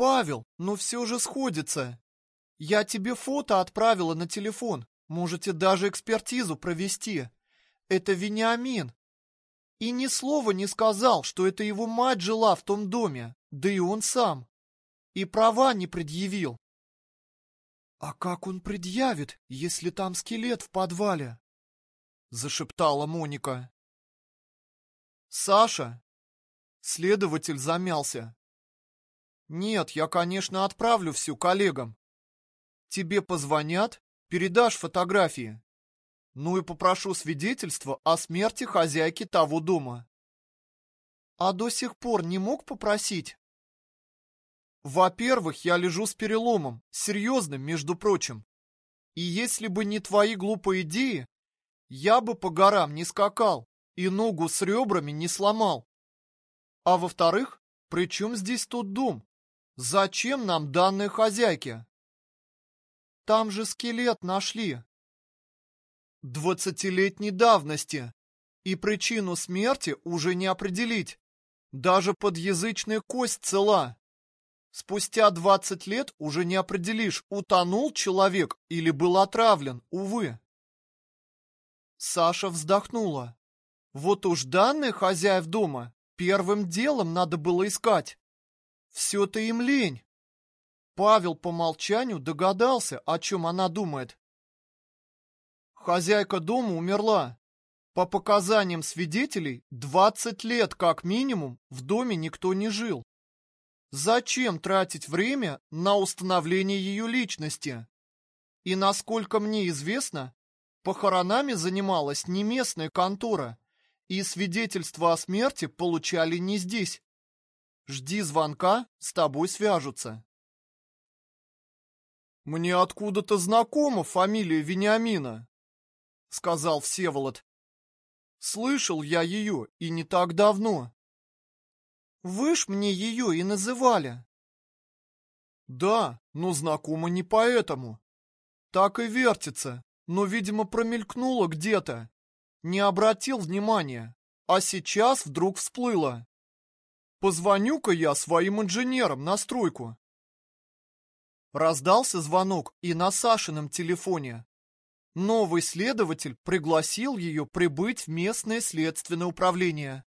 Павел, но все же сходится. Я тебе фото отправила на телефон. Можете даже экспертизу провести. Это Вениамин. И ни слова не сказал, что это его мать жила в том доме, да и он сам. И права не предъявил. А как он предъявит, если там скелет в подвале? Зашептала Моника. Саша? Следователь замялся. Нет, я, конечно, отправлю всю коллегам. Тебе позвонят, передашь фотографии. Ну и попрошу свидетельства о смерти хозяйки того дома. А до сих пор не мог попросить? Во-первых, я лежу с переломом, серьезным, между прочим. И если бы не твои глупые идеи, я бы по горам не скакал и ногу с ребрами не сломал. А во-вторых, при чем здесь тот дом? Зачем нам данные хозяйки? Там же скелет нашли. Двадцатилетней давности. И причину смерти уже не определить. Даже подъязычная кость цела. Спустя двадцать лет уже не определишь, утонул человек или был отравлен, увы. Саша вздохнула. Вот уж данные хозяев дома первым делом надо было искать. Все-то им лень. Павел по молчанию догадался, о чем она думает. Хозяйка дома умерла. По показаниям свидетелей, 20 лет как минимум в доме никто не жил. Зачем тратить время на установление ее личности? И насколько мне известно, похоронами занималась не местная контора, и свидетельства о смерти получали не здесь. Жди звонка, с тобой свяжутся. Мне откуда-то знакома фамилия Вениамина, сказал Всеволод. Слышал я ее и не так давно. Вы ж мне ее и называли. Да, но знакома не поэтому. Так и вертится, но, видимо, промелькнула где-то. Не обратил внимания, а сейчас вдруг всплыла. Позвоню-ка я своим инженерам на стройку. Раздался звонок и на Сашином телефоне. Новый следователь пригласил ее прибыть в местное следственное управление.